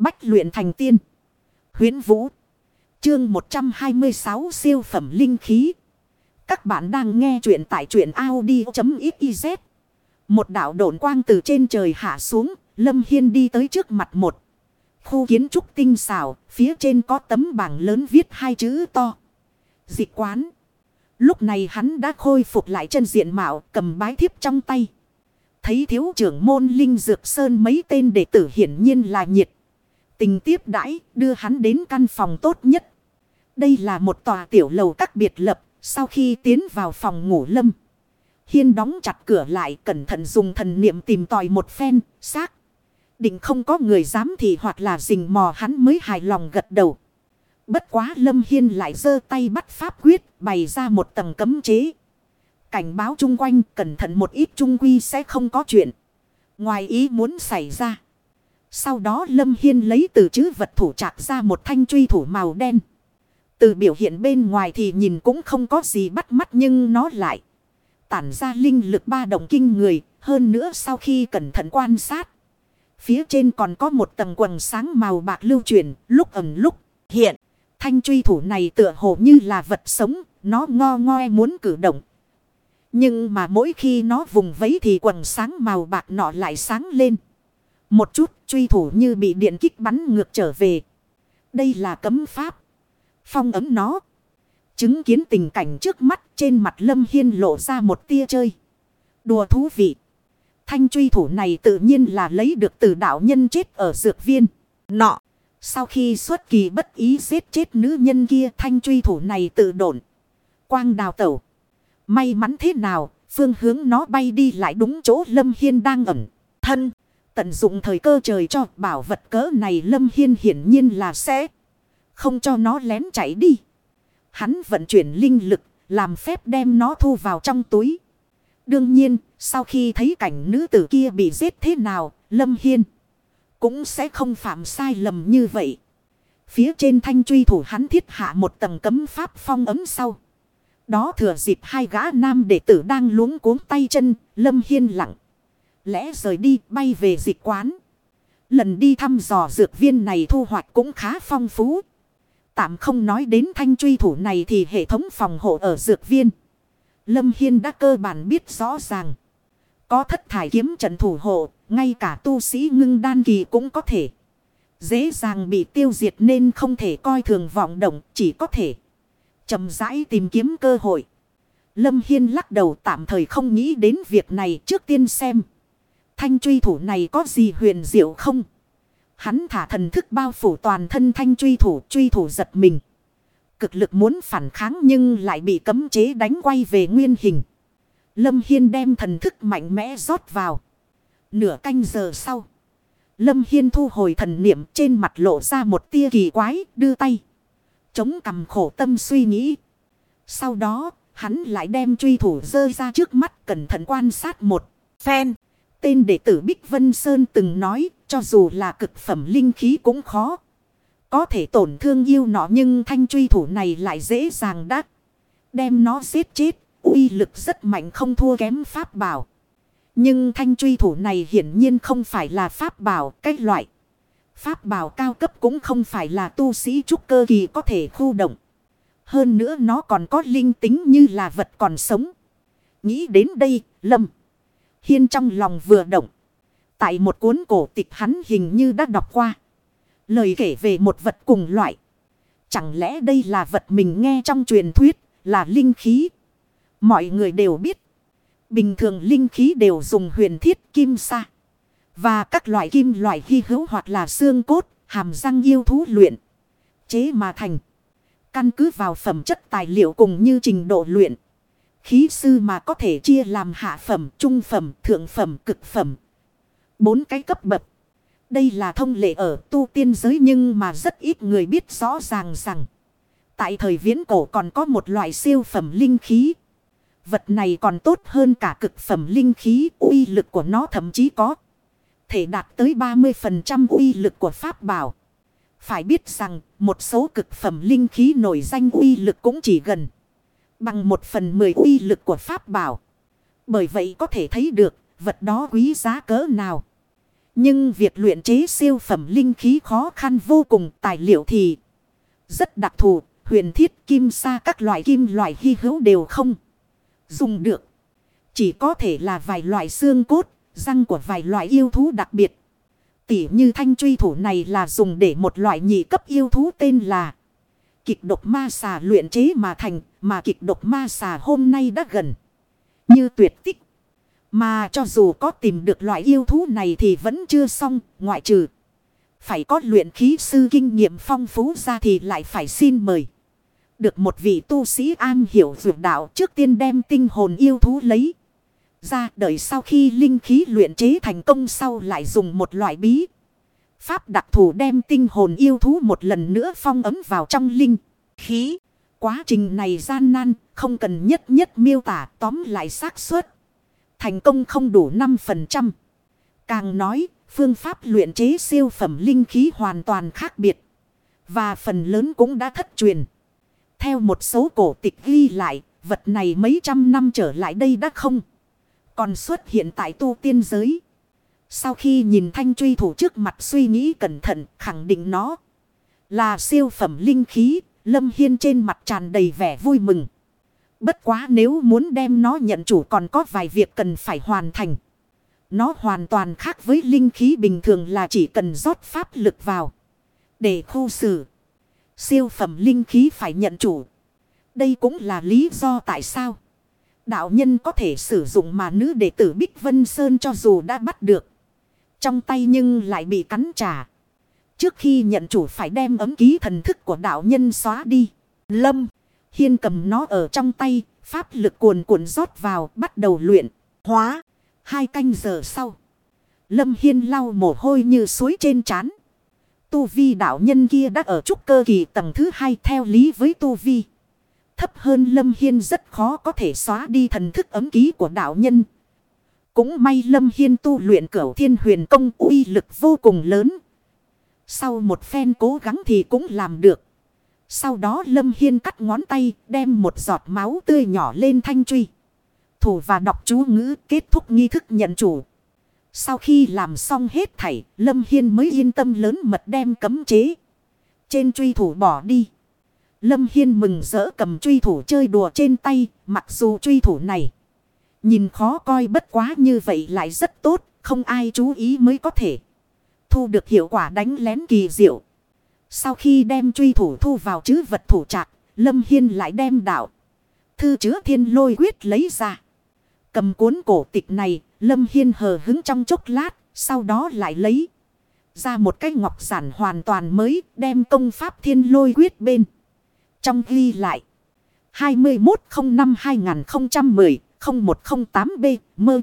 Bách luyện thành tiên. huyễn Vũ. Chương 126 siêu phẩm linh khí. Các bạn đang nghe truyện tại truyện Audi.xyz. Một đạo độn quang từ trên trời hạ xuống. Lâm Hiên đi tới trước mặt một. Khu kiến trúc tinh xảo. Phía trên có tấm bảng lớn viết hai chữ to. Dịch quán. Lúc này hắn đã khôi phục lại chân diện mạo, cầm bái thiếp trong tay. Thấy thiếu trưởng môn Linh Dược Sơn mấy tên đệ tử hiển nhiên là nhiệt. Tình tiếp đãi, đưa hắn đến căn phòng tốt nhất. Đây là một tòa tiểu lầu các biệt lập. Sau khi tiến vào phòng ngủ lâm. Hiên đóng chặt cửa lại, cẩn thận dùng thần niệm tìm tòi một phen. Xác. Định không có người dám thì hoặc là rình mò hắn mới hài lòng gật đầu. Bất quá Lâm Hiên lại giơ tay bắt pháp quyết, bày ra một tầng cấm chế. Cảnh báo chung quanh, cẩn thận một ít trung quy sẽ không có chuyện. Ngoài ý muốn xảy ra. Sau đó Lâm Hiên lấy từ chữ vật thủ chạc ra một thanh truy thủ màu đen. Từ biểu hiện bên ngoài thì nhìn cũng không có gì bắt mắt nhưng nó lại. Tản ra linh lực ba động kinh người. Hơn nữa sau khi cẩn thận quan sát. Phía trên còn có một tầng quần sáng màu bạc lưu chuyển lúc ẩn lúc hiện. Thanh truy thủ này tựa hồ như là vật sống. Nó ngo ngoe muốn cử động. Nhưng mà mỗi khi nó vùng vẫy thì quần sáng màu bạc nọ lại sáng lên. Một chút truy thủ như bị điện kích bắn ngược trở về. Đây là cấm pháp. Phong ấm nó. Chứng kiến tình cảnh trước mắt trên mặt Lâm Hiên lộ ra một tia chơi. Đùa thú vị. Thanh truy thủ này tự nhiên là lấy được từ đạo nhân chết ở dược viên. Nọ. Sau khi xuất kỳ bất ý giết chết nữ nhân kia thanh truy thủ này tự đổn. Quang đào tẩu. May mắn thế nào, phương hướng nó bay đi lại đúng chỗ Lâm Hiên đang ẩn. Thân, tận dụng thời cơ trời cho bảo vật cỡ này Lâm Hiên hiển nhiên là sẽ không cho nó lén chạy đi. Hắn vận chuyển linh lực, làm phép đem nó thu vào trong túi. Đương nhiên, sau khi thấy cảnh nữ tử kia bị giết thế nào, Lâm Hiên cũng sẽ không phạm sai lầm như vậy. Phía trên thanh truy thủ hắn thiết hạ một tầng cấm pháp phong ấm sau. Đó thừa dịp hai gã nam đệ tử đang luống cuống tay chân, Lâm Hiên lặng. Lẽ rời đi bay về dịch quán. Lần đi thăm dò dược viên này thu hoạch cũng khá phong phú. Tạm không nói đến thanh truy thủ này thì hệ thống phòng hộ ở dược viên. Lâm Hiên đã cơ bản biết rõ ràng. Có thất thải kiếm trận thủ hộ, ngay cả tu sĩ ngưng đan kỳ cũng có thể. Dễ dàng bị tiêu diệt nên không thể coi thường vọng động, chỉ có thể chậm rãi tìm kiếm cơ hội. Lâm Hiên lắc đầu tạm thời không nghĩ đến việc này trước tiên xem. Thanh truy thủ này có gì huyền diệu không? Hắn thả thần thức bao phủ toàn thân thanh truy thủ, truy thủ giật mình. Cực lực muốn phản kháng nhưng lại bị cấm chế đánh quay về nguyên hình. Lâm Hiên đem thần thức mạnh mẽ rót vào. Nửa canh giờ sau. Lâm Hiên thu hồi thần niệm trên mặt lộ ra một tia kỳ quái đưa tay. Chống cầm khổ tâm suy nghĩ. Sau đó, hắn lại đem truy thủ dơ ra trước mắt cẩn thận quan sát một phen. Tên đệ tử Bích Vân Sơn từng nói, cho dù là cực phẩm linh khí cũng khó. Có thể tổn thương yêu nó nhưng thanh truy thủ này lại dễ dàng đắc. Đem nó giết chết, uy lực rất mạnh không thua kém pháp bảo. Nhưng thanh truy thủ này hiển nhiên không phải là pháp bảo, cách loại. Pháp bảo cao cấp cũng không phải là tu sĩ trúc cơ kỳ có thể khu động. Hơn nữa nó còn có linh tính như là vật còn sống. Nghĩ đến đây, Lâm. Hiên trong lòng vừa động. Tại một cuốn cổ tịch hắn hình như đã đọc qua. Lời kể về một vật cùng loại. Chẳng lẽ đây là vật mình nghe trong truyền thuyết, là linh khí. Mọi người đều biết. Bình thường linh khí đều dùng huyền thiết kim sa. Và các loại kim loại hy hữu hoặc là xương cốt, hàm răng yêu thú luyện. Chế mà thành. Căn cứ vào phẩm chất tài liệu cùng như trình độ luyện. Khí sư mà có thể chia làm hạ phẩm, trung phẩm, thượng phẩm, cực phẩm. Bốn cái cấp bậc. Đây là thông lệ ở tu tiên giới nhưng mà rất ít người biết rõ ràng rằng. Tại thời viễn cổ còn có một loại siêu phẩm linh khí. Vật này còn tốt hơn cả cực phẩm linh khí, uy lực của nó thậm chí có thể đạt tới 30% uy lực của pháp bảo. Phải biết rằng một số cực phẩm linh khí nổi danh uy lực cũng chỉ gần bằng một phần mười uy lực của pháp bảo. Bởi vậy có thể thấy được vật đó quý giá cỡ nào. Nhưng việc luyện chế siêu phẩm linh khí khó khăn vô cùng tài liệu thì rất đặc thù. Huyền thiết kim sa các loại kim loại hy hữu đều không dùng được. Chỉ có thể là vài loại xương cốt, răng của vài loại yêu thú đặc biệt. Tỉ như thanh truy thủ này là dùng để một loại nhị cấp yêu thú tên là kịch độc ma xà luyện chế mà thành, mà kịch độc ma xà hôm nay đã gần như tuyệt tích. Mà cho dù có tìm được loại yêu thú này thì vẫn chưa xong, ngoại trừ. Phải có luyện khí sư kinh nghiệm phong phú ra thì lại phải xin mời. Được một vị tu sĩ an hiểu dược đạo trước tiên đem tinh hồn yêu thú lấy. Ra đợi sau khi linh khí luyện chế thành công sau lại dùng một loại bí. Pháp đặc thù đem tinh hồn yêu thú một lần nữa phong ấm vào trong linh khí. Quá trình này gian nan, không cần nhất nhất miêu tả tóm lại xác suất. Thành công không đủ 5%. Càng nói, phương pháp luyện chế siêu phẩm linh khí hoàn toàn khác biệt. Và phần lớn cũng đã thất truyền. Theo một số cổ tịch ghi lại, vật này mấy trăm năm trở lại đây đã không. Còn xuất hiện tại tu tiên giới. Sau khi nhìn thanh truy thủ trước mặt suy nghĩ cẩn thận, khẳng định nó là siêu phẩm linh khí, Lâm Hiên trên mặt tràn đầy vẻ vui mừng. Bất quá nếu muốn đem nó nhận chủ còn có vài việc cần phải hoàn thành. Nó hoàn toàn khác với linh khí bình thường là chỉ cần rót pháp lực vào. Để khu xử. Siêu phẩm linh khí phải nhận chủ. Đây cũng là lý do tại sao. Đạo nhân có thể sử dụng mà nữ đệ tử Bích Vân Sơn cho dù đã bắt được. Trong tay nhưng lại bị cắn trả. Trước khi nhận chủ phải đem ấm ký thần thức của đạo nhân xóa đi. Lâm. Hiên cầm nó ở trong tay. Pháp lực cuồn cuộn rót vào. Bắt đầu luyện. Hóa. Hai canh giờ sau. Lâm Hiên lau mồ hôi như suối trên trán. Tu vi đạo nhân kia đã ở trúc cơ kỳ tầng thứ hai theo lý với tu vi. Thấp hơn Lâm Hiên rất khó có thể xóa đi thần thức ấm ký của đạo nhân. Cũng may Lâm Hiên tu luyện cửu thiên huyền công uy lực vô cùng lớn. Sau một phen cố gắng thì cũng làm được. Sau đó Lâm Hiên cắt ngón tay đem một giọt máu tươi nhỏ lên thanh truy. Thủ và đọc chú ngữ kết thúc nghi thức nhận chủ. Sau khi làm xong hết thảy, Lâm Hiên mới yên tâm lớn mật đem cấm chế. Trên truy thủ bỏ đi. Lâm Hiên mừng rỡ cầm truy thủ chơi đùa trên tay, mặc dù truy thủ này. Nhìn khó coi bất quá như vậy lại rất tốt, không ai chú ý mới có thể. Thu được hiệu quả đánh lén kỳ diệu. Sau khi đem truy thủ thu vào chữ vật thủ trạc, Lâm Hiên lại đem đạo. Thư chứa thiên lôi quyết lấy ra. Cầm cuốn cổ tịch này, Lâm Hiên hờ hứng trong chốc lát, sau đó lại lấy ra một cái ngọc giản hoàn toàn mới, đem công pháp thiên lôi quyết bên. Trong ghi lại, 0108B mơ.